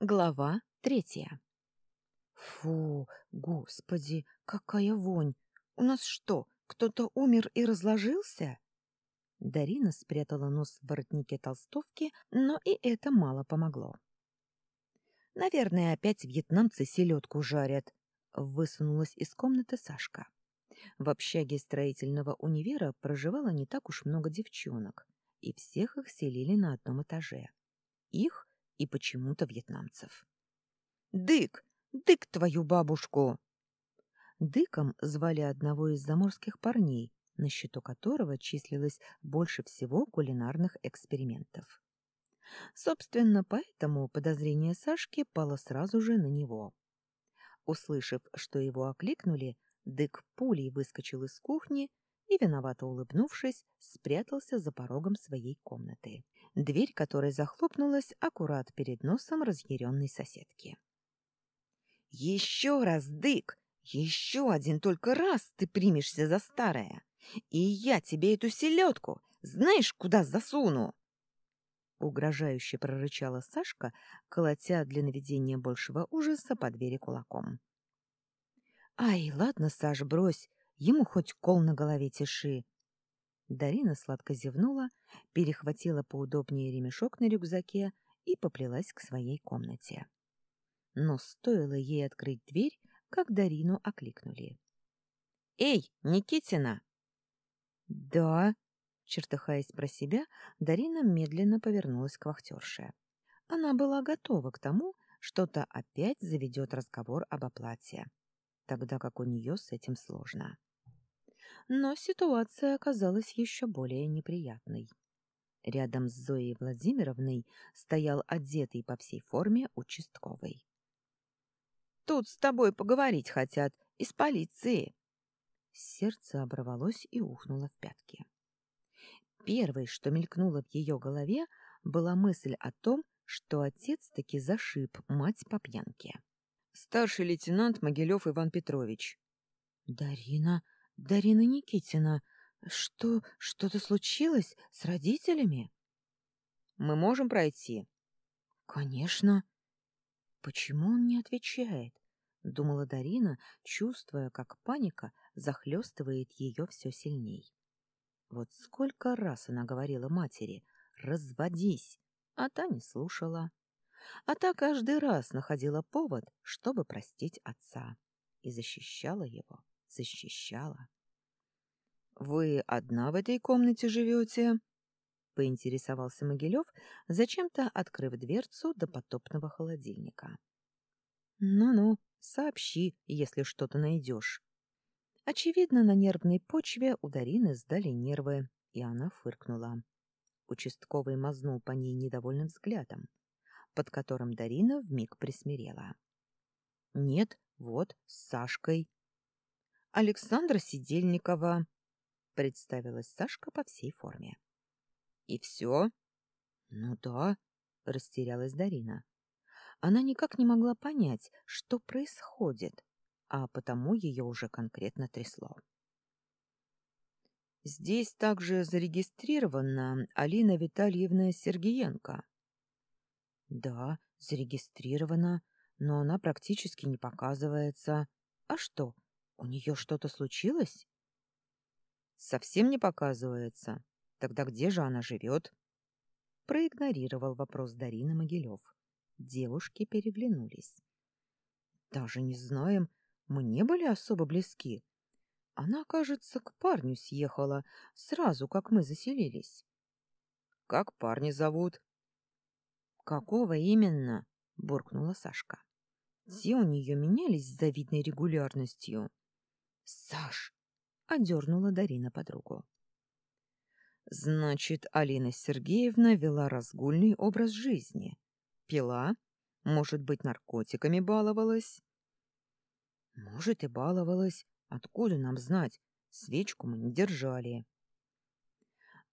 Глава третья. Фу, господи, какая вонь! У нас что, кто-то умер и разложился? Дарина спрятала нос в воротнике толстовки, но и это мало помогло. Наверное, опять вьетнамцы селедку жарят. Высунулась из комнаты Сашка. В общаге строительного универа проживало не так уж много девчонок, и всех их селили на одном этаже. Их и почему-то вьетнамцев. «Дык! Дык твою бабушку!» Дыком звали одного из заморских парней, на счету которого числилось больше всего кулинарных экспериментов. Собственно, поэтому подозрение Сашки пало сразу же на него. Услышав, что его окликнули, Дык пулей выскочил из кухни и, виновато улыбнувшись, спрятался за порогом своей комнаты дверь которой захлопнулась аккурат перед носом разъяренной соседки. «Еще раз, дык! Еще один только раз ты примешься за старое! И я тебе эту селедку знаешь, куда засуну!» Угрожающе прорычала Сашка, колотя для наведения большего ужаса по двери кулаком. «Ай, ладно, Саш, брось, ему хоть кол на голове тиши!» Дарина сладко зевнула, перехватила поудобнее ремешок на рюкзаке и поплелась к своей комнате. Но стоило ей открыть дверь, как Дарину окликнули. «Эй, Никитина!» «Да», — чертыхаясь про себя, Дарина медленно повернулась к вахтерше. Она была готова к тому, что-то опять заведет разговор об оплате, тогда как у нее с этим сложно. Но ситуация оказалась еще более неприятной. Рядом с Зоей Владимировной стоял одетый по всей форме участковый. «Тут с тобой поговорить хотят, из полиции!» Сердце оборвалось и ухнуло в пятки. Первой, что мелькнуло в ее голове, была мысль о том, что отец таки зашиб мать по пьянке. «Старший лейтенант Могилев Иван Петрович». «Дарина, Дарина Никитина, что, что-то случилось с родителями? Мы можем пройти? Конечно. Почему он не отвечает? Думала Дарина, чувствуя, как паника захлестывает ее все сильней. Вот сколько раз она говорила матери «разводись», а та не слушала. А та каждый раз находила повод, чтобы простить отца, и защищала его защищала. «Вы одна в этой комнате живете?» — поинтересовался Могилев, зачем-то открыв дверцу до потопного холодильника. «Ну-ну, сообщи, если что-то найдешь». Очевидно, на нервной почве у Дарины сдали нервы, и она фыркнула. Участковый мазнул по ней недовольным взглядом, под которым Дарина вмиг присмирела. «Нет, вот, с Сашкой», Александра Сидельникова, — представилась Сашка по всей форме. — И все? — Ну да, — растерялась Дарина. Она никак не могла понять, что происходит, а потому ее уже конкретно трясло. Здесь также зарегистрирована Алина Витальевна Сергеенко. Да, зарегистрирована, но она практически не показывается. А что, у нее что-то случилось? Совсем не показывается. Тогда где же она живет? Проигнорировал вопрос Дарины Могилев. Девушки переглянулись. Даже не знаем, мы не были особо близки. Она, кажется, к парню съехала сразу, как мы заселились. Как парня зовут? Какого именно? буркнула Сашка. Все у нее менялись с завидной регулярностью. Саш, одернула Дарина подругу. Значит, Алина Сергеевна вела разгульный образ жизни. Пила, может быть, наркотиками баловалась? Может, и баловалась. Откуда нам знать? Свечку мы не держали.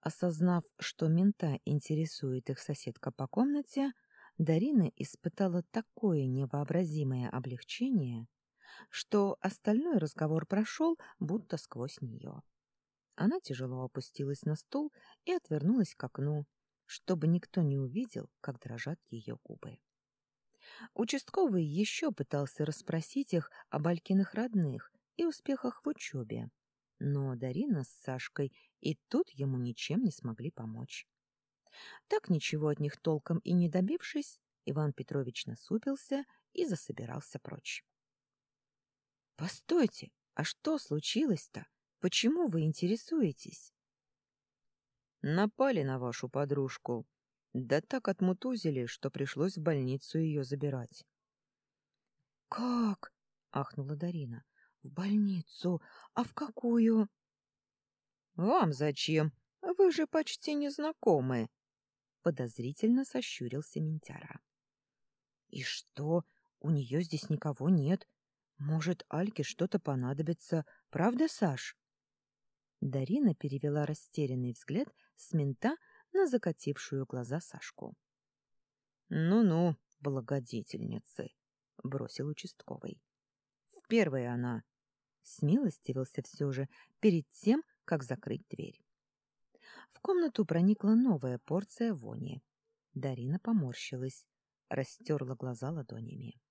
Осознав, что мента интересует их соседка по комнате, Дарина испытала такое невообразимое облегчение, что остальной разговор прошел, будто сквозь нее. Она тяжело опустилась на стул и отвернулась к окну, чтобы никто не увидел, как дрожат ее губы. Участковый еще пытался расспросить их об Алькиных родных и успехах в учебе, но Дарина с Сашкой и тут ему ничем не смогли помочь. Так ничего от них толком и не добившись, Иван Петрович насупился и засобирался прочь. — Постойте, а что случилось-то? Почему вы интересуетесь? — Напали на вашу подружку. Да так отмутузили, что пришлось в больницу ее забирать. — Как? — ахнула Дарина. — В больницу? А в какую? — Вам зачем? Вы же почти не знакомы. Подозрительно сощурился Ментяра. — И что? У нее здесь никого нет. Может, Альке что-то понадобится. Правда, Саш? Дарина перевела растерянный взгляд с мента на закатившую глаза Сашку. «Ну-ну, благодетельницы», — бросил участковый. «В первой она...» — смилостивился все же перед тем, как закрыть дверь. В комнату проникла новая порция вони. Дарина поморщилась, растерла глаза ладонями.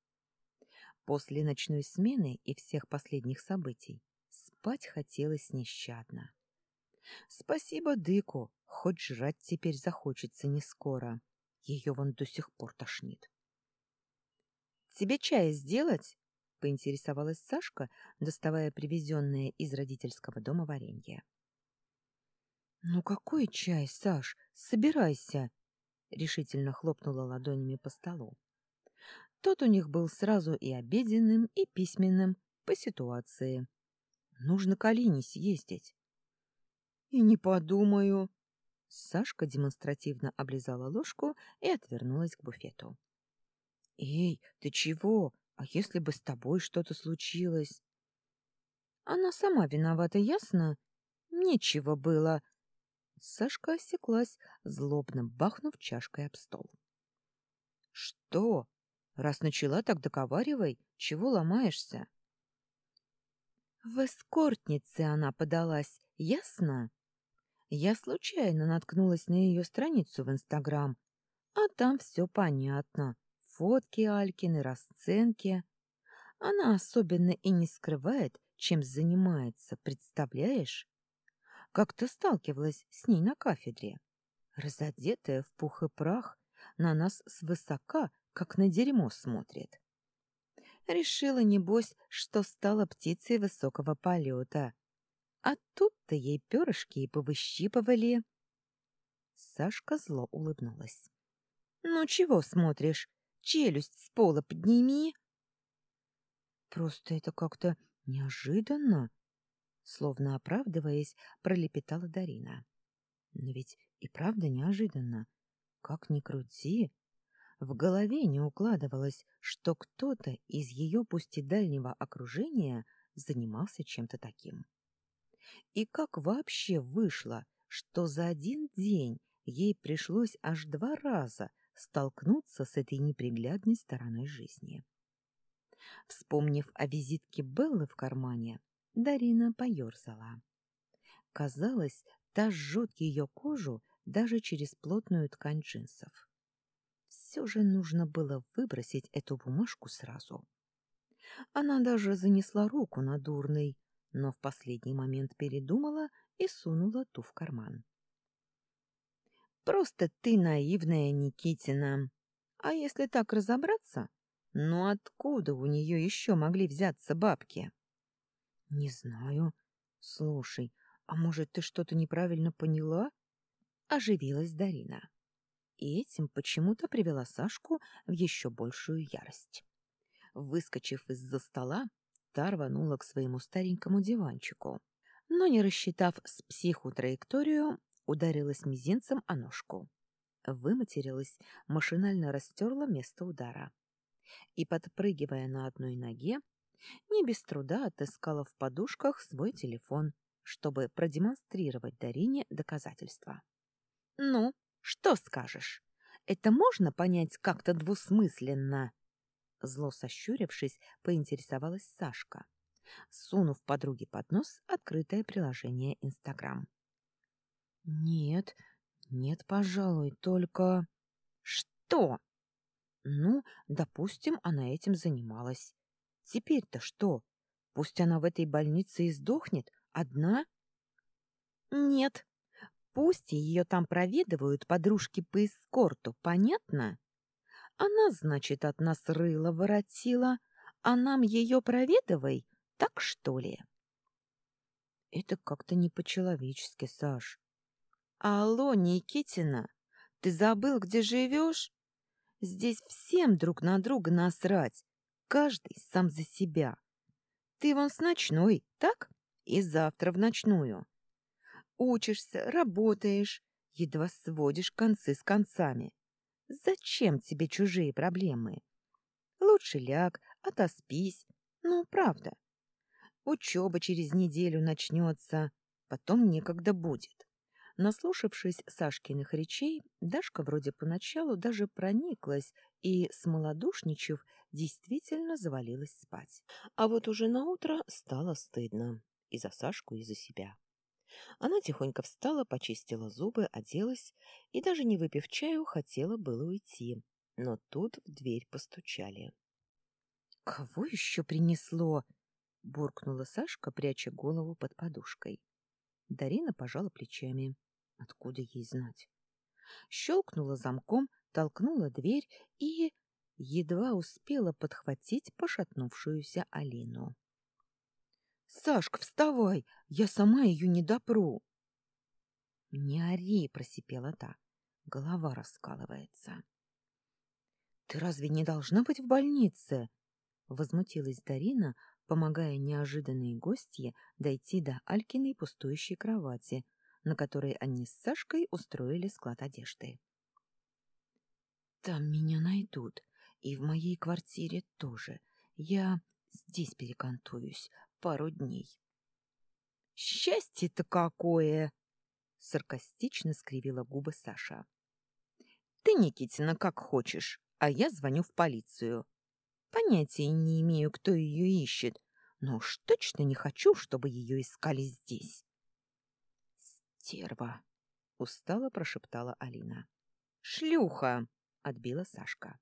После ночной смены и всех последних событий Спать хотелось нещадно. Спасибо Дыку, хоть жрать теперь захочется не скоро. Ее вон до сих пор тошнит. «Тебе чая сделать?» — поинтересовалась Сашка, доставая привезенное из родительского дома варенье. «Ну какой чай, Саш? Собирайся!» — решительно хлопнула ладонями по столу. Тот у них был сразу и обеденным, и письменным, по ситуации. Нужно к Алине съездить. — И не подумаю. Сашка демонстративно облизала ложку и отвернулась к буфету. — Эй, ты чего? А если бы с тобой что-то случилось? — Она сама виновата, ясно? Нечего было. Сашка осеклась, злобно бахнув чашкой об стол. — Что? Раз начала, так договаривай. Чего ломаешься? — в эскортнице она подалась, ясно? Я случайно наткнулась на ее страницу в Инстаграм, а там все понятно. Фотки Алькины, расценки. Она особенно и не скрывает, чем занимается, представляешь? Как-то сталкивалась с ней на кафедре. Разодетая в пух и прах, на нас свысока, как на дерьмо смотрит. Решила, небось, что стала птицей высокого полета. А тут-то ей перышки и повыщипывали. Сашка зло улыбнулась. — Ну, чего смотришь? Челюсть с пола подними. — Просто это как-то неожиданно, — словно оправдываясь, пролепетала Дарина. — Но ведь и правда неожиданно. Как ни крути, в голове не укладывалось, что кто-то из ее пусть и дальнего окружения занимался чем-то таким. И как вообще вышло, что за один день ей пришлось аж два раза столкнуться с этой неприглядной стороной жизни. Вспомнив о визитке Беллы в кармане, Дарина поерзала. Казалось, та жжет ее кожу даже через плотную ткань джинсов все же нужно было выбросить эту бумажку сразу. Она даже занесла руку на дурный, но в последний момент передумала и сунула ту в карман. «Просто ты наивная, Никитина. А если так разобраться, ну откуда у нее еще могли взяться бабки?» «Не знаю. Слушай, а может, ты что-то неправильно поняла?» Оживилась Дарина и этим почему-то привела Сашку в еще большую ярость. Выскочив из-за стола, та рванула к своему старенькому диванчику, но, не рассчитав с психу траекторию, ударилась мизинцем о ножку. Выматерилась, машинально растерла место удара. И, подпрыгивая на одной ноге, не без труда отыскала в подушках свой телефон, чтобы продемонстрировать Дарине доказательства. «Ну, что скажешь? Это можно понять как-то двусмысленно? Зло сощурившись, поинтересовалась Сашка, сунув подруге под нос открытое приложение Инстаграм. «Нет, нет, пожалуй, только...» «Что?» Ну, допустим, она этим занималась. Теперь-то что? Пусть она в этой больнице и сдохнет, одна? Нет. Пусть ее там проведывают подружки по эскорту, понятно? Она, значит, от нас рыло воротила, а нам ее проведывай, так что ли? Это как-то не по-человечески, Саш. Алло, Никитина, ты забыл, где живешь? Здесь всем друг на друга насрать, каждый сам за себя. Ты вон с ночной, так? И завтра в ночную. Учишься, работаешь, едва сводишь концы с концами. Зачем тебе чужие проблемы? Лучше ляг, отоспись. Ну, правда. Учеба через неделю начнется, потом некогда будет. Наслушавшись Сашкиных речей, Дашка вроде поначалу даже прониклась и, смолодушничав, действительно завалилась спать. А вот уже наутро стало стыдно и за Сашку, и за себя. Она тихонько встала, почистила зубы, оделась и, даже не выпив чаю, хотела было уйти. Но тут в дверь постучали. — Кого еще принесло? — буркнула Сашка, пряча голову под подушкой. Дарина пожала плечами. Откуда ей знать? Щелкнула замком, толкнула дверь и едва успела подхватить пошатнувшуюся Алину. — Сашка, вставай! Я сама ее не допру! — Не ори! — просипела та. Голова раскалывается. — Ты разве не должна быть в больнице? — возмутилась Дарина, помогая неожиданной гостье дойти до Алькиной пустующей кровати, на которой они с Сашкой устроили склад одежды. «Там меня найдут, и в моей квартире тоже. Я здесь перекантуюсь пару дней». «Счастье-то какое!» — саркастично скривила губы Саша. «Ты, Никитина, как хочешь, а я звоню в полицию. Понятия не имею, кто ее ищет, но уж точно не хочу, чтобы ее искали здесь. «Стерва!» — устало прошептала Алина. «Шлюха!» — отбила Сашка.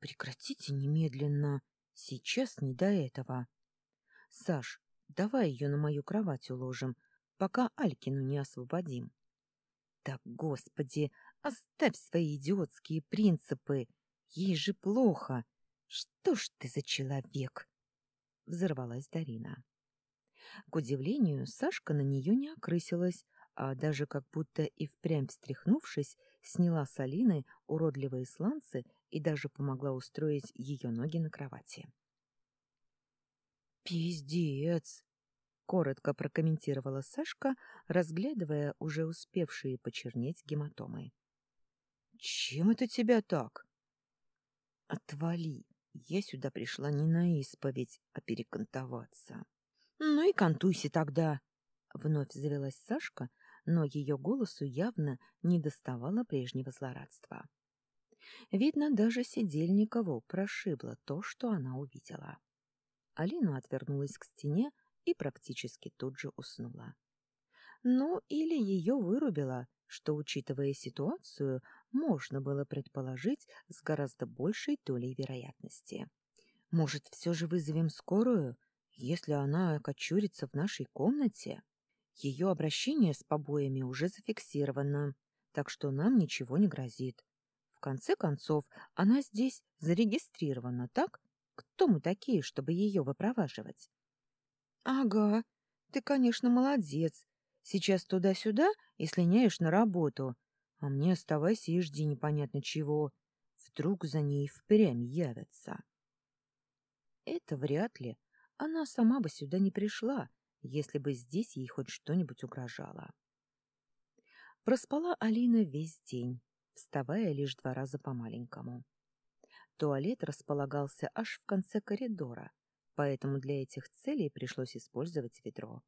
«Прекратите немедленно. Сейчас не до этого. Саш, давай ее на мою кровать уложим, пока Алькину не освободим». «Да, господи, оставь свои идиотские принципы. Ей же плохо. «Что ж ты за человек?» — взорвалась Дарина. К удивлению, Сашка на нее не окрысилась, а даже как будто и впрямь встряхнувшись, сняла с Алины уродливые сланцы и даже помогла устроить ее ноги на кровати. «Пиздец!» — коротко прокомментировала Сашка, разглядывая уже успевшие почернеть гематомы. «Чем это тебя так?» «Отвали!» Я сюда пришла не на исповедь, а перекантоваться. — Ну и кантуйся тогда! — вновь завелась Сашка, но ее голосу явно не доставало прежнего злорадства. Видно, даже Сидельникову прошибло то, что она увидела. Алина отвернулась к стене и практически тут же уснула. Ну, или ее вырубило, что, учитывая ситуацию, можно было предположить с гораздо большей долей вероятности. Может, все же вызовем скорую, если она окочурится в нашей комнате? Ее обращение с побоями уже зафиксировано, так что нам ничего не грозит. В конце концов, она здесь зарегистрирована, так? Кто мы такие, чтобы ее выпроваживать? — Ага, ты, конечно, молодец. Сейчас туда-сюда и слиняешь на работу, а мне оставайся и жди непонятно чего. Вдруг за ней впрямь явятся. Это вряд ли. Она сама бы сюда не пришла, если бы здесь ей хоть что-нибудь угрожало. Проспала Алина весь день, вставая лишь два раза по-маленькому. Туалет располагался аж в конце коридора, поэтому для этих целей пришлось использовать ведро.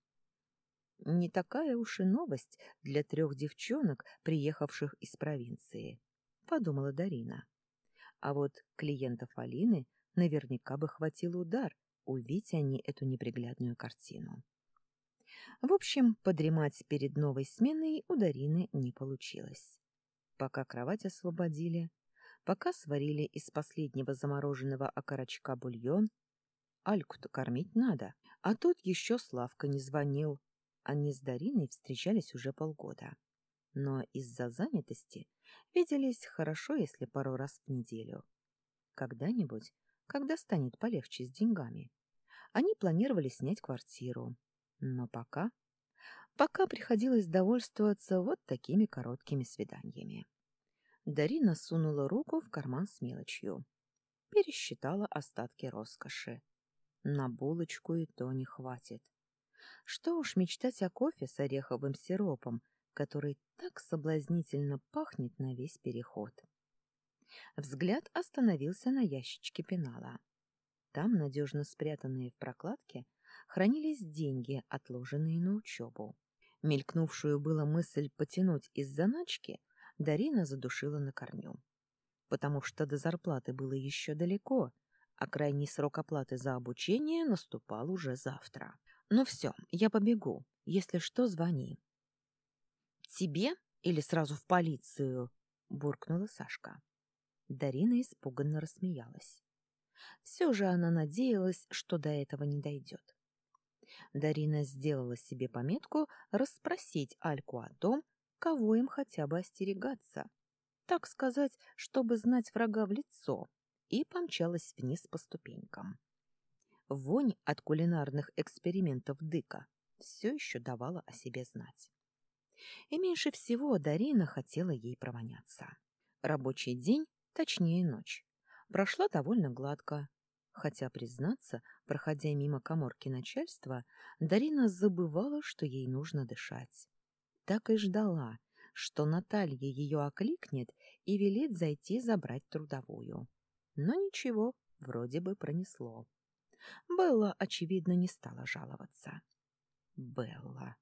Не такая уж и новость для трех девчонок, приехавших из провинции, подумала Дарина. А вот клиентов Алины наверняка бы хватил удар, увидеть они эту неприглядную картину. В общем, подремать перед новой сменой у Дарины не получилось. Пока кровать освободили, Пока сварили из последнего замороженного окорочка бульон, Альку-то кормить надо, а тут еще Славка не звонил. Они с Дариной встречались уже полгода. Но из-за занятости виделись хорошо, если пару раз в неделю. Когда-нибудь, когда станет полегче с деньгами, они планировали снять квартиру. Но пока... Пока приходилось довольствоваться вот такими короткими свиданиями. Дарина сунула руку в карман с мелочью. Пересчитала остатки роскоши. На булочку и то не хватит. Что уж мечтать о кофе с ореховым сиропом, который так соблазнительно пахнет на весь переход. Взгляд остановился на ящичке пенала. Там, надежно спрятанные в прокладке, хранились деньги, отложенные на учебу. Мелькнувшую было мысль потянуть из заначки, Дарина задушила на корню. Потому что до зарплаты было еще далеко, а крайний срок оплаты за обучение наступал уже завтра. «Ну все, я побегу. Если что, звони». «Тебе или сразу в полицию?» — буркнула Сашка. Дарина испуганно рассмеялась. Все же она надеялась, что до этого не дойдет. Дарина сделала себе пометку расспросить Альку о том, кого им хотя бы остерегаться. Так сказать, чтобы знать врага в лицо, и помчалась вниз по ступенькам. Вонь от кулинарных экспериментов Дыка все еще давала о себе знать. И меньше всего Дарина хотела ей провоняться. Рабочий день, точнее ночь, прошла довольно гладко, хотя, признаться, проходя мимо коморки начальства, Дарина забывала, что ей нужно дышать. Так и ждала, что Наталья ее окликнет и велит зайти забрать трудовую. Но ничего, вроде бы пронесло. Белла, очевидно, не стала жаловаться. Белла.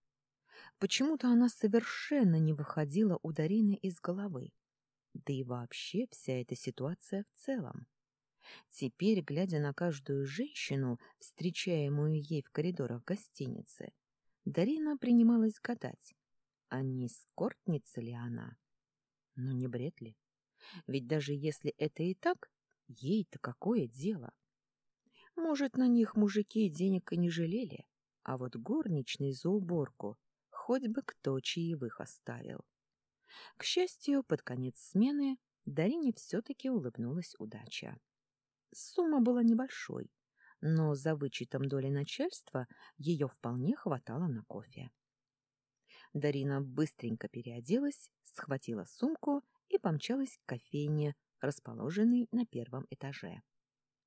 Почему-то она совершенно не выходила у Дарины из головы. Да и вообще вся эта ситуация в целом. Теперь, глядя на каждую женщину, встречаемую ей в коридорах гостиницы, Дарина принималась гадать, а не скортница ли она? Ну, не бред ли? Ведь даже если это и так, ей-то какое дело? Может, на них мужики денег и не жалели, а вот горничный за уборку хоть бы кто чаевых оставил. К счастью, под конец смены Дарине все-таки улыбнулась удача. Сумма была небольшой, но за вычетом доли начальства ее вполне хватало на кофе. Дарина быстренько переоделась, схватила сумку и помчалась к кофейне, расположенной на первом этаже.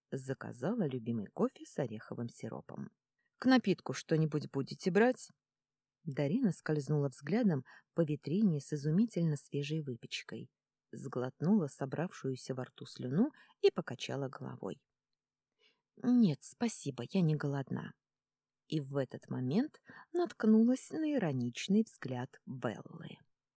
Заказала любимый кофе с ореховым сиропом. «К напитку что-нибудь будете брать?» Дарина скользнула взглядом по витрине с изумительно свежей выпечкой, сглотнула собравшуюся во рту слюну и покачала головой. «Нет, спасибо, я не голодна». И в этот момент наткнулась на ироничный взгляд Беллы.